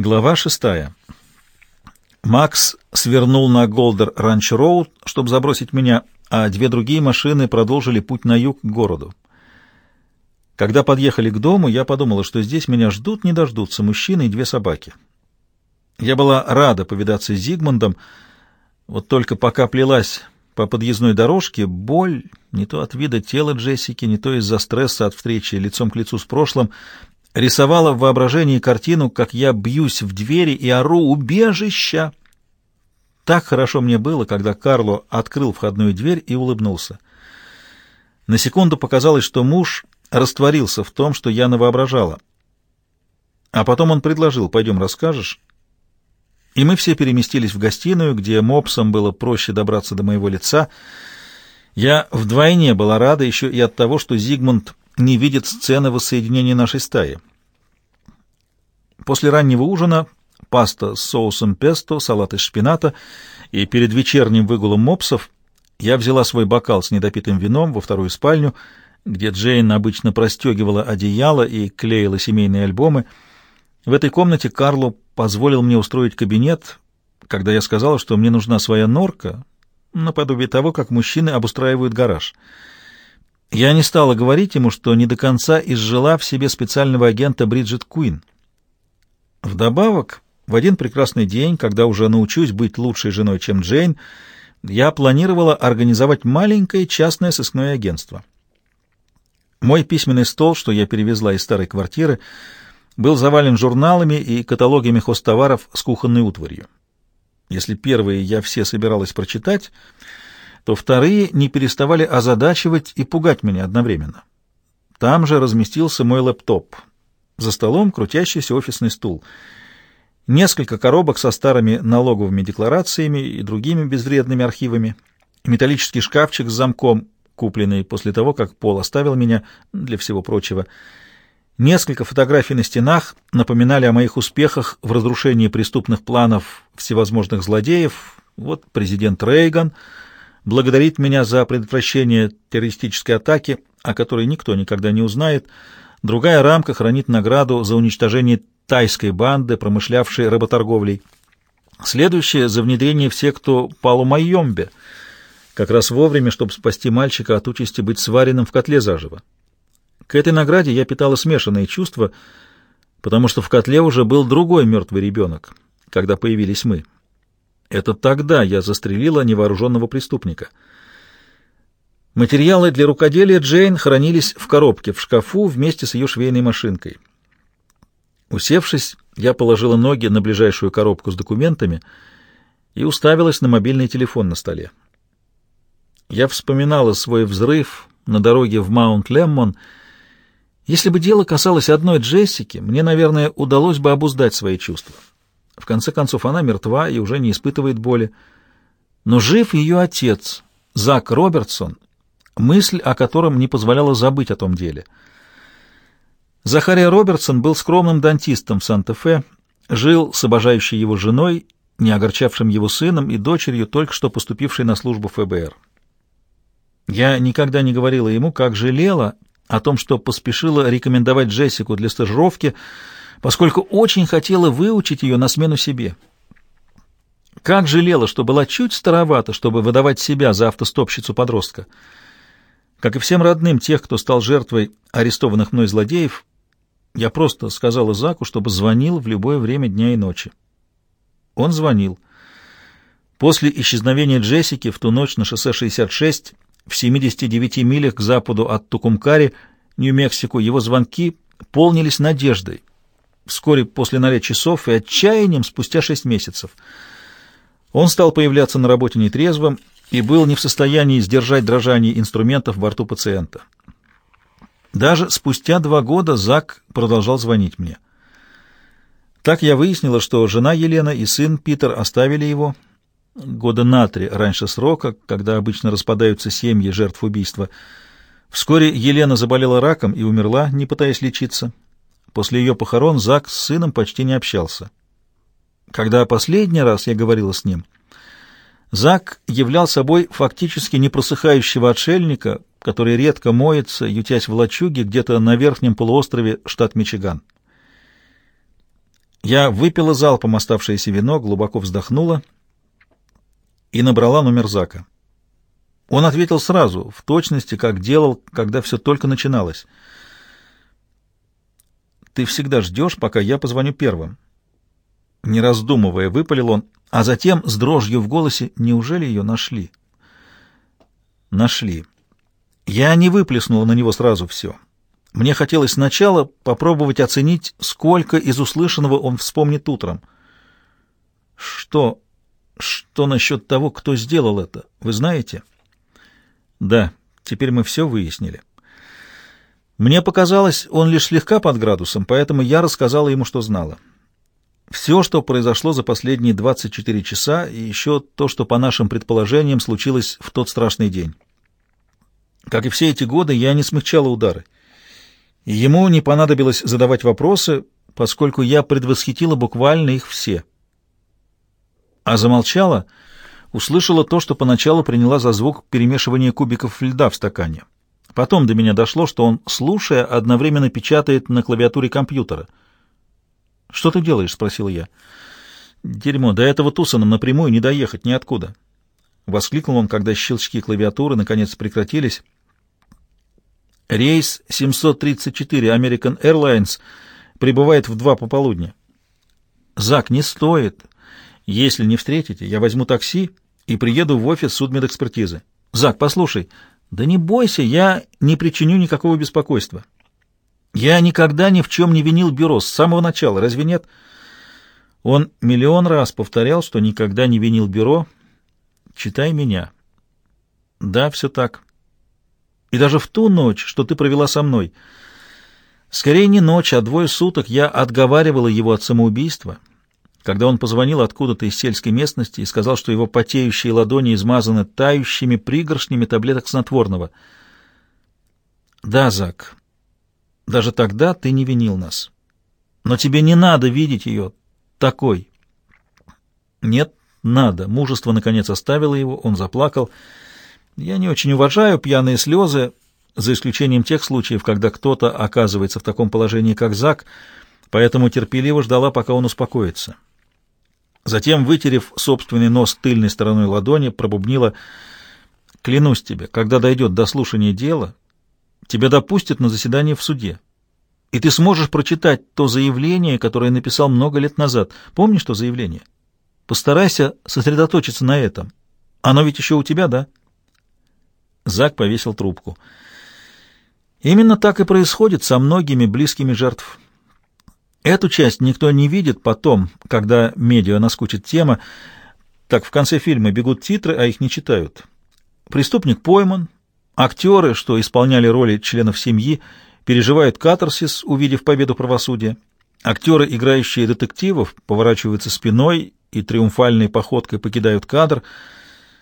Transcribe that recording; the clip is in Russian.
Глава шестая. Макс свернул на Голдер Ранч Роуд, чтобы забросить меня, а две другие машины продолжили путь на юг к городу. Когда подъехали к дому, я подумала, что здесь меня ждут, не дождутся мужчины и две собаки. Я была рада повидаться с Зигмундом, вот только пока плелась по подъездной дорожке, боль, не то от вида тела Джессики, не то из-за стресса от встречи лицом к лицу с прошлым, рисовала в воображении картину, как я бьюсь в двери и ору «Убежища!». Так хорошо мне было, когда Карло открыл входную дверь и улыбнулся. На секунду показалось, что муж растворился в том, что я навоображала. А потом он предложил «Пойдем расскажешь?» И мы все переместились в гостиную, где мопсам было проще добраться до моего лица. Я вдвойне была рада еще и от того, что Зигмунд не видит сцены воссоединения нашей стаи. После раннего ужина паста с соусом песто, салат из шпината, и перед вечерним выгулом мопсов я взяла свой бокал с недопитым вином во вторую спальню, где Джейн обычно простегивала одеяло и клеила семейные альбомы. В этой комнате Карло позволил мне устроить кабинет, когда я сказала, что мне нужна своя норка, наподобие того, как мужчины обустраивают гараж — я не стала говорить ему, что не до конца изжила в себе специального агента Бриджит Куин. Вдобавок, в один прекрасный день, когда уже научусь быть лучшей женой, чем Джейн, я планировала организовать маленькое частное сыскное агентство. Мой письменный стол, что я перевезла из старой квартиры, был завален журналами и каталогами хостоваров с кухонной утварью. Если первые я все собиралась прочитать, то вторые не переставали озадачивать и пугать меня одновременно. Там же разместился мой лэптоп. За столом крутящийся офисный стул. Несколько коробок со старыми налоговыми декларациями и другими безвредными архивами. Металлический шкафчик с замком, купленный после того, как Пол оставил меня для всего прочего. Несколько фотографий на стенах напоминали о моих успехах в разрушении преступных планов всевозможных злодеев. Вот президент Рейган — благодарит меня за предотвращение террористической атаки, о которой никто никогда не узнает. Другая рамка хранит награду за уничтожение тайской банды, промышлявшей работорговлей. Следующая — за внедрение в секту Палу-Майомбе, как раз вовремя, чтобы спасти мальчика от участи быть сваренным в котле заживо. К этой награде я питала смешанные чувства, потому что в котле уже был другой мертвый ребенок, когда появились мы. Это тогда я застрелила невооруженного преступника. Материалы для рукоделия Джейн хранились в коробке в шкафу вместе с ее швейной машинкой. Усевшись, я положила ноги на ближайшую коробку с документами и уставилась на мобильный телефон на столе. Я вспоминала свой взрыв на дороге в Маунт-Леммон. Если бы дело касалось одной Джессики, мне, наверное, удалось бы обуздать свои чувства. В конце концов, она мертва и уже не испытывает боли. Но жив ее отец, Зак Робертсон, мысль о котором не позволяла забыть о том деле. Захария Робертсон был скромным дантистом в Санта-Фе, жил с обожающей его женой, не огорчавшим его сыном и дочерью, только что поступившей на службу ФБР. Я никогда не говорила ему, как жалела о том, что поспешила рекомендовать Джессику для стажировки, поскольку очень хотела выучить ее на смену себе. Как жалела, что была чуть старовата, чтобы выдавать себя за автостопщицу подростка. Как и всем родным тех, кто стал жертвой арестованных мной злодеев, я просто сказала Заку, чтобы звонил в любое время дня и ночи. Он звонил. После исчезновения Джессики в ту ночь на шоссе 66 в 79 милях к западу от Тукумкари, Нью-Мексико, его звонки полнились надеждой вскоре после ноля часов и отчаянием спустя шесть месяцев. Он стал появляться на работе нетрезвым и был не в состоянии сдержать дрожание инструментов во рту пациента. Даже спустя два года Зак продолжал звонить мне. Так я выяснила, что жена Елена и сын Питер оставили его года на три раньше срока, когда обычно распадаются семьи жертв убийства. Вскоре Елена заболела раком и умерла, не пытаясь лечиться. После ее похорон Зак с сыном почти не общался. Когда последний раз я говорила с ним, Зак являл собой фактически непросыхающего отшельника, который редко моется, ютясь в лачуге где-то на верхнем полуострове штат Мичиган. Я выпила залпом оставшееся вино, глубоко вздохнула и набрала номер Зака. Он ответил сразу, в точности, как делал, когда все только начиналось. «Ты всегда ждешь, пока я позвоню первым». Не раздумывая, выпалил он, а затем с дрожью в голосе «Неужели ее нашли?» «Нашли». Я не выплеснула на него сразу все. Мне хотелось сначала попробовать оценить, сколько из услышанного он вспомнит утром. Что... что насчет того, кто сделал это, вы знаете? Да, теперь мы все выяснили. Мне показалось, он лишь слегка под градусом, поэтому я рассказала ему, что знала. Все, что произошло за последние 24 часа, и еще то, что, по нашим предположениям, случилось в тот страшный день. Как и все эти годы, я не смягчала удары. И ему не понадобилось задавать вопросы, поскольку я предвосхитила буквально их все. А замолчала, услышала то, что поначалу приняла за звук перемешивания кубиков льда в стакане. Потом до меня дошло, что он, слушая, одновременно печатает на клавиатуре компьютера. «Что ты делаешь?» — спросил я. «Дерьмо, до этого Тусаном напрямую не доехать ниоткуда». Воскликнул он, когда щелчки клавиатуры наконец прекратились. Рейс 734 American Airlines прибывает в два пополудня. Зак, не стоит. Если не встретите, я возьму такси и приеду в офис судмедэкспертизы. Зак, послушай. Да не бойся, я не причиню никакого беспокойства. Я никогда ни в чем не винил бюро с самого начала, разве нет? Он миллион раз повторял, что никогда не винил бюро. Читай меня. Да, все так. И даже в ту ночь, что ты провела со мной. Скорее не ночь, а двое суток я отговаривала его от самоубийства, когда он позвонил откуда-то из сельской местности и сказал, что его потеющие ладони измазаны тающими пригоршнями таблеток снотворного. Да, Зак, даже тогда ты не винил нас. Но тебе не надо видеть ее такой. Нет, надо. Мужество, наконец, оставило его, он заплакал. Я не очень уважаю пьяные слезы, за исключением тех случаев, когда кто-то оказывается в таком положении, как Зак, поэтому терпеливо ждала, пока он успокоится. Затем, вытерев собственный нос тыльной стороной ладони, пробубнила «Клянусь тебе, когда дойдет до слушания дела, тебя допустят на заседание в суде, и ты сможешь прочитать то заявление, которое написал много лет назад. Помнишь то заявление? Постарайся сосредоточиться на этом. Оно ведь еще у тебя, да?» Зак повесил трубку. Именно так и происходит со многими близкими жертв. Эту часть никто не видит потом, когда медиа наскучит тема. Так в конце фильма бегут титры, а их не читают. Преступник пойман, актеры, что исполняли роли членов семьи, переживают катарсис, увидев победу правосудия. Актеры, играющие детективов, поворачиваются спиной и триумфальной походкой покидают кадр —